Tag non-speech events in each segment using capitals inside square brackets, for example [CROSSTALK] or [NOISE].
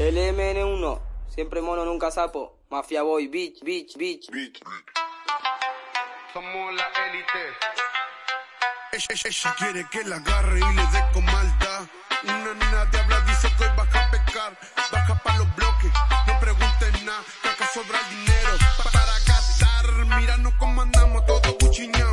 LMN1, siempre mono, nunca sapo. Mafia boy, bitch, bitch, bitch. Bitch. Somos la élite. Ella, ella- ella quiere que la agarre y le dé con maldad. Una nena de habla dice que hoy baja a pecar. Baja pa' los bloques, no preguntes nada. Que acá sobra el dinero pa- para gastar. Míranos cómo andamos, todo guchiñao,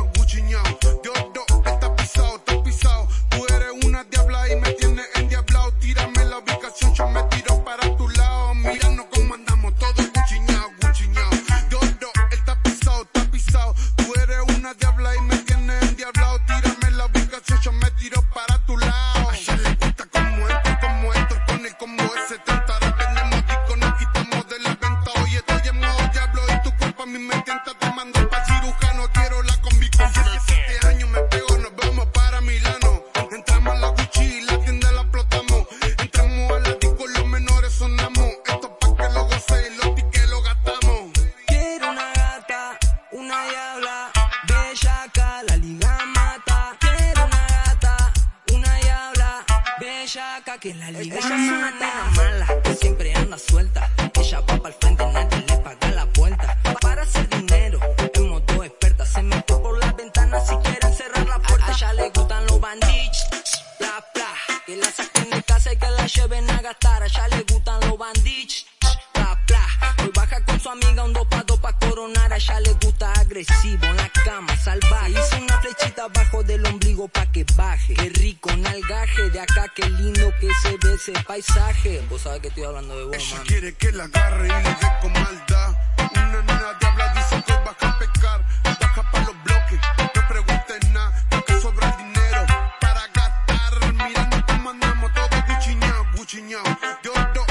bellaca, que la liga Ella es una nena mala, que siempre anda suelta. Ella va pa'l frente, nadie le paga la vuelta. Para hacer dinero, en modo experta, se mete por la ventana si quieren cerrar la puerta. A ella le gustan los bandidos, bla bla, que la saquen de casa y que la lleven a gastar. A ella le gustan los bandidos, bla bla. Hoy baja con su amiga un dopado pa' coronar. A ella le gusta agresivo en la cama, salvaje. Hizo una flechita abajo del ombligo pa' que baje. Qué rico nalgaje de acá, qué lindo que se ve ese paisaje. Vos sabés que estoy hablando de vos, Ella mami. quiere que la agarre y le dé con maldad. Una nena diabla dice que baja a pecar. Baja pa' los bloques, no preguntes nada. Que sobra el dinero para gastar. Mirando cómo andamos, todo guchiñao, guchiñao. Yo, yo,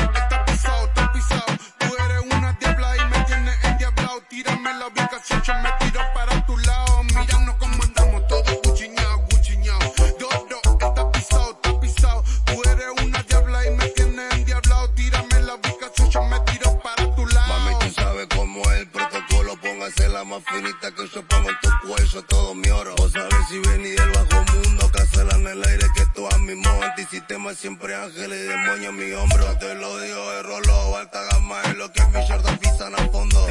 La más finita que yo pongo en tu cuello, todo mi oro. Vos sabés si vení del bajo mundo, cancela en el aire que tú a mi modo. Antisistema siempre ángeles y demonios en mi hombro. Te lo digo de rolo, alta gama es lo que mi Jordan pisan a fondo.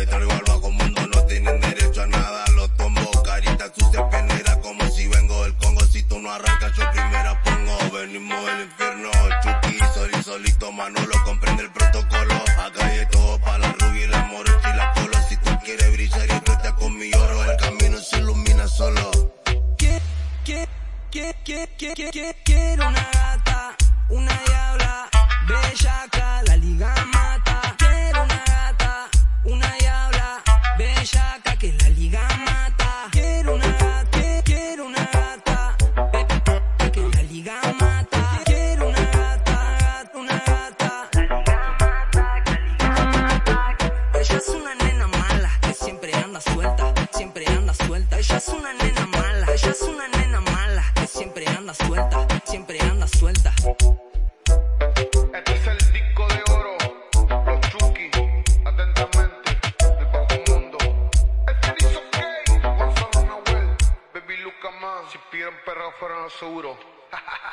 Quiero una gata, una diabla, bellaca, la liga si piden perro fueron los seguros. [LAUGHS]